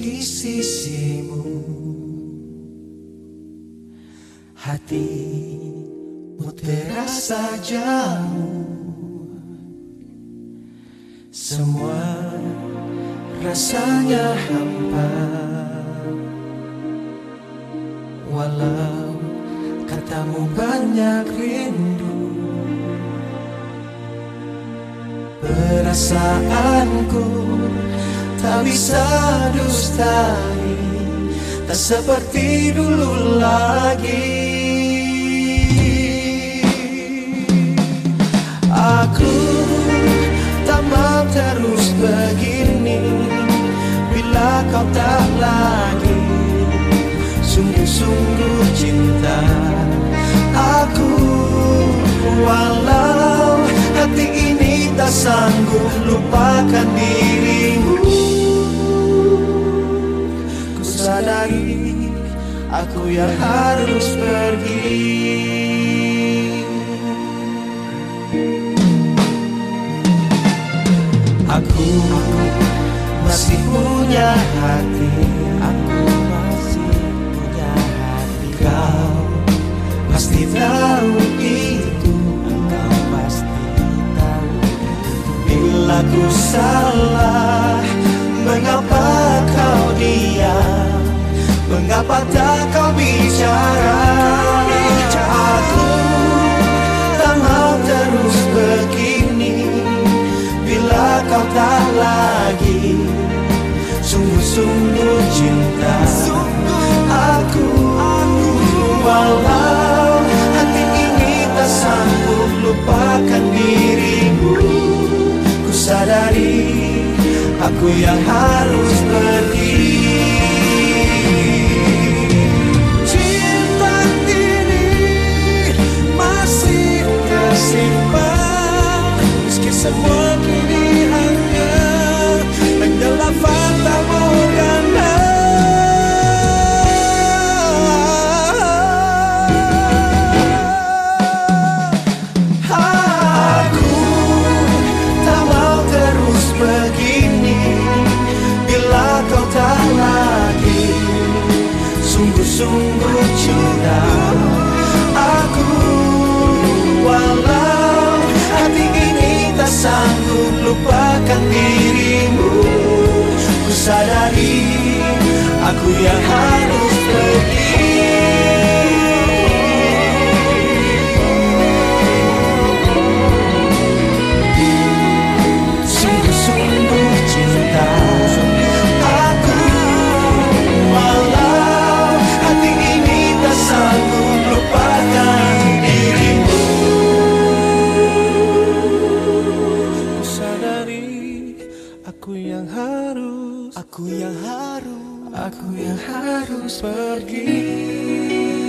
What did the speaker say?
di sisimu. Hatimu terasa jauh. Semua rasanya hampa. Walau katamu banyak rindu Perasaanku tak bisa dustai. Tak seperti dulu lagi. Aku tak mau terus begini. Bila kau tak lagi Sungguh-sungguh cinta. Aku walau hati ini tak sanggup lupakan dirimu yang harus pergi. Aku masih punya hati Aku masih punya hati. Kau pasti tahu itu Kau pasti tahu. Bila ku salah Sungguh-sungguh cinta. Aku Walau hati ini tak sanggup lupakan dirimu Ku sadari aku yang harus pergi Sungguh-sungguh cinta. Aku Walau hati ini tak sanggup lupakan dirimu. Ku sadari aku yang harus pergi aku yang harus Aku yang harus Aku yang harus pergi